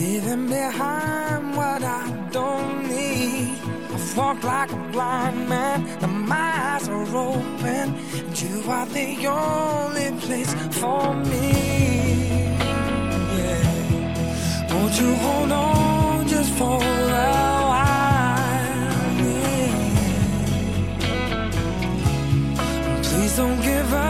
Leaving behind what I don't need. I've walked like a blind man, and my eyes are open. And you are the only place for me. Yeah. Won't you hold on just for a while? Yeah. Please don't give up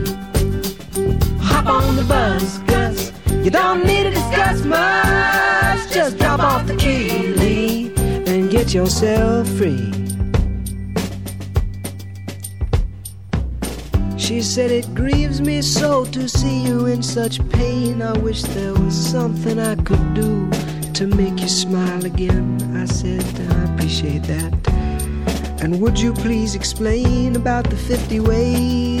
Hop on the bus, Gus. You don't need to discuss much. Just drop off the key, Lee, and get yourself free. She said, It grieves me so to see you in such pain. I wish there was something I could do to make you smile again. I said, I appreciate that. And would you please explain about the 50 ways?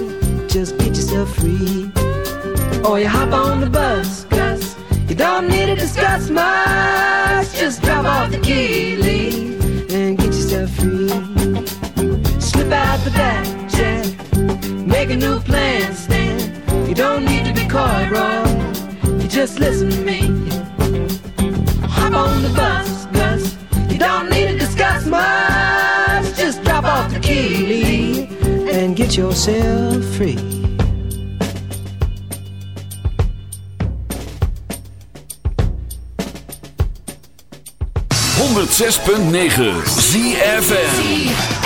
Just get yourself free. Or you hop on the bus, Gus. You don't need to discuss much. Just drop off the key, Lee, and get yourself free. Slip out the back, Jack. Make a new plan, Stan. You don't need to be coy, Roy. You just listen to me. Hop on the bus, Gus. You don't need to discuss much. Just drop off the key, Lee, and get yourself free. Punt 106.9 ZFM.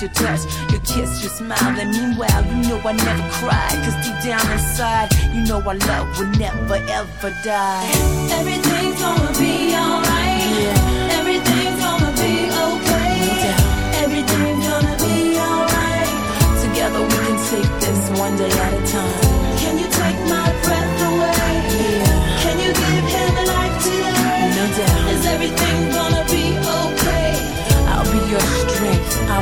Your touch, your kiss, your smile. And meanwhile, you know I never cried. Cause deep down inside, you know our love will never ever die. Everything's gonna be alright. Yeah. Everything's gonna be okay. Doubt. Everything's gonna be alright. Together we can take this one day at a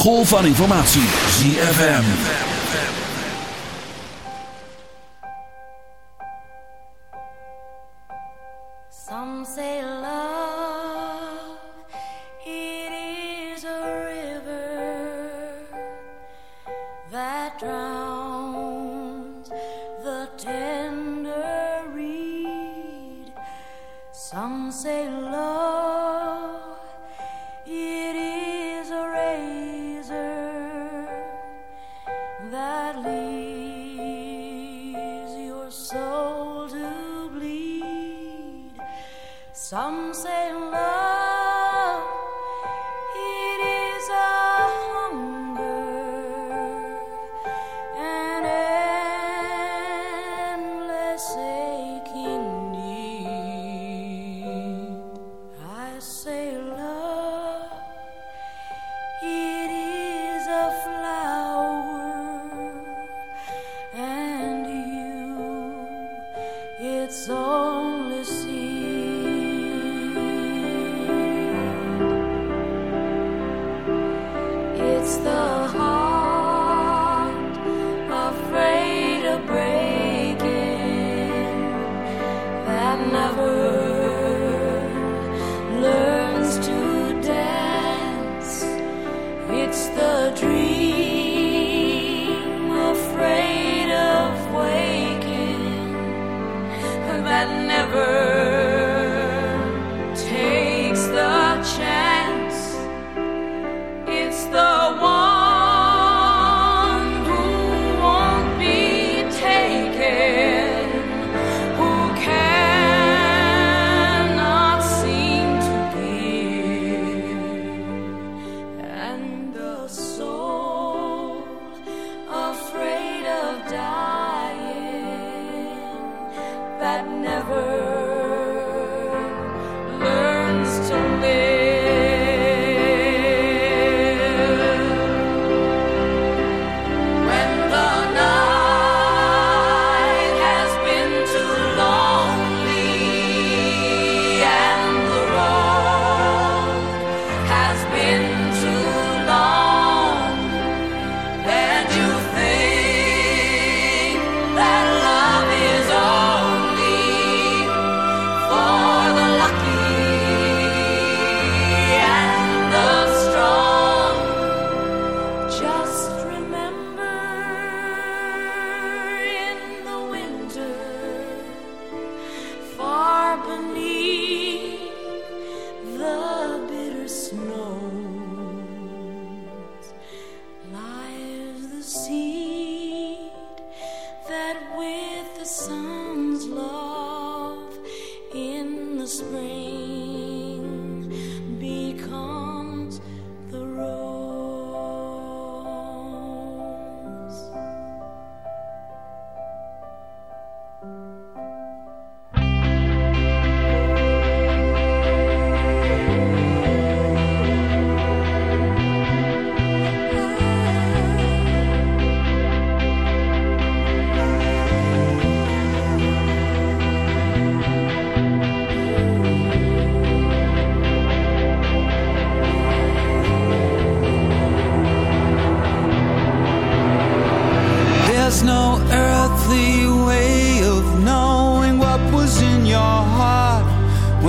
golf van informatie. ZFM.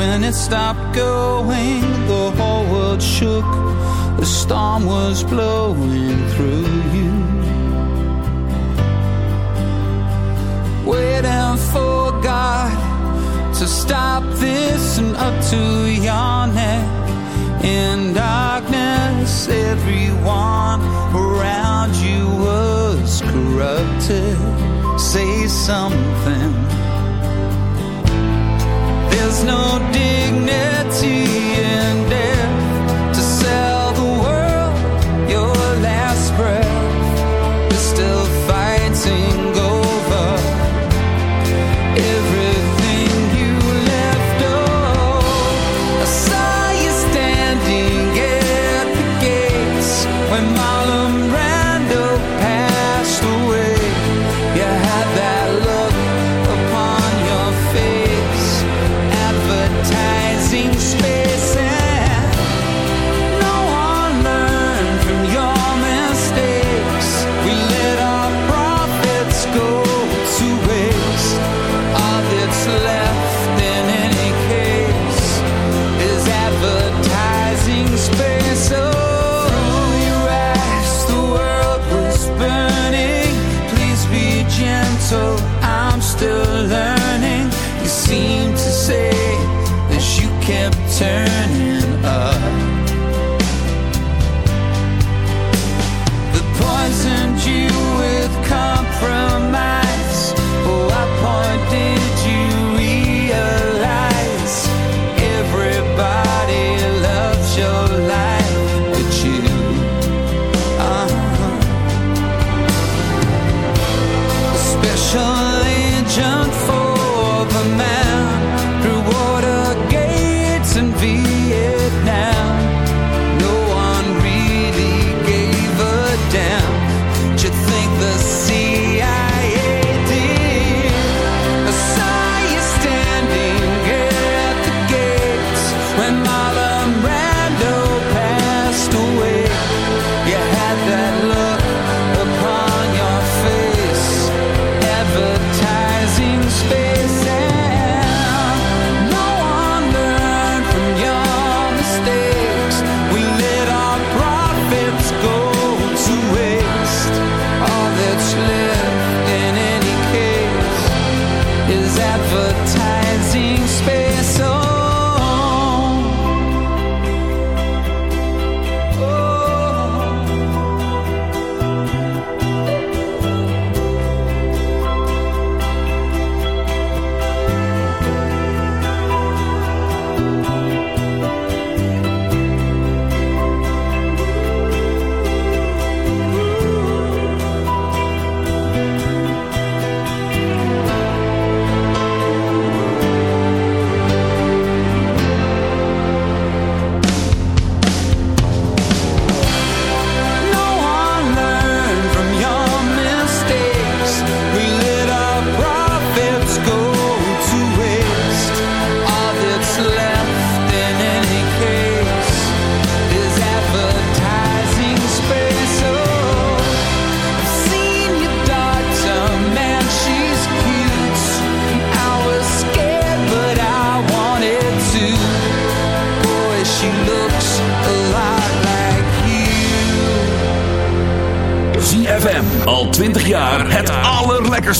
When it stopped going, the whole world shook. The storm was blowing through you. Waiting for God to stop this and up to your neck. In darkness, everyone around you was corrupted. Say something no dignity.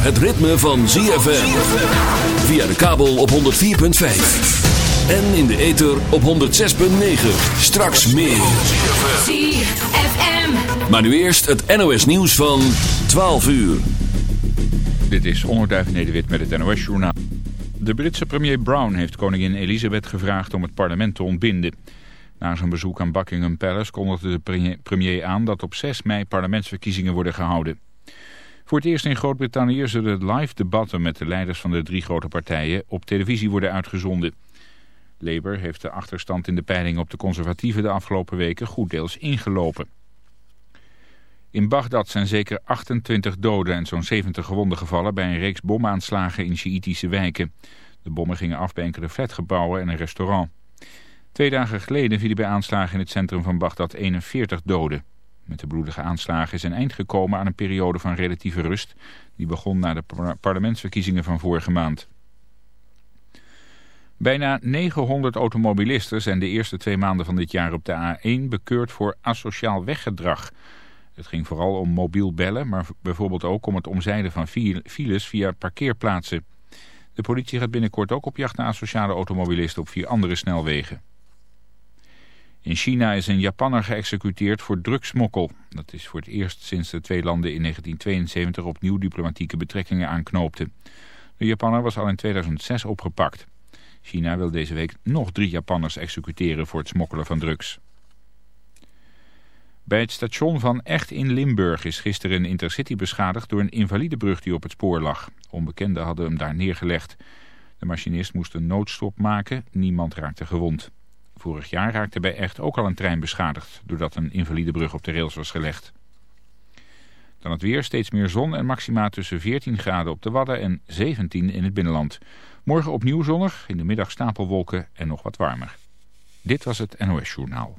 Het ritme van ZFM. Via de kabel op 104.5. En in de ether op 106.9. Straks meer. ZFM. Maar nu eerst het NOS nieuws van 12 uur. Dit is Onderduif Nederwit met het NOS Journaal. De Britse premier Brown heeft koningin Elizabeth gevraagd om het parlement te ontbinden. Na zijn bezoek aan Buckingham Palace kondigde de pre- premier aan dat op 6 mei parlementsverkiezingen worden gehouden. Voor het eerst in Groot-Brittannië zullen live debatten met de leiders van de drie grote partijen op televisie worden uitgezonden. Labour heeft de achterstand in de peiling op de conservatieven de afgelopen weken goed deels ingelopen. In Bagdad zijn zeker 28 doden en zo'n 70 gewonden gevallen bij een reeks bomaanslagen in Sjiïtische wijken. De bommen gingen af bij enkele flatgebouwen en een restaurant. Twee dagen geleden vielen bij aanslagen in het centrum van Bagdad 41 doden. Met de bloedige aanslagen is een eind gekomen aan een periode van relatieve rust... die begon na de par- parlementsverkiezingen van vorige maand. Bijna 900 automobilisten zijn de eerste twee maanden van dit jaar op de A1 bekeurd voor asociaal weggedrag. Het ging vooral om mobiel bellen, maar bijvoorbeeld ook om het omzeilen van fi- files via parkeerplaatsen. De politie gaat binnenkort ook op jacht naar asociale automobilisten op vier andere snelwegen. In China is een Japanner geëxecuteerd voor drugsmokkel. Dat is voor het eerst sinds de twee landen in 1972 opnieuw diplomatieke betrekkingen aanknoopten. De Japanner was al in 2006 opgepakt. China wil deze week nog drie Japanners executeren voor het smokkelen van drugs. Bij het station van Echt in Limburg is gisteren een intercity beschadigd door een invalidebrug die op het spoor lag. Onbekenden hadden hem daar neergelegd. De machinist moest een noodstop maken, niemand raakte gewond. Vorig jaar raakte bij Echt ook al een trein beschadigd, doordat een invalidebrug op de rails was gelegd. Dan het weer, steeds meer zon en maxima tussen 14 graden op de Wadden en 17 in het binnenland. Morgen opnieuw zonnig, in de middag stapelwolken en nog wat warmer. Dit was het NOS Journaal.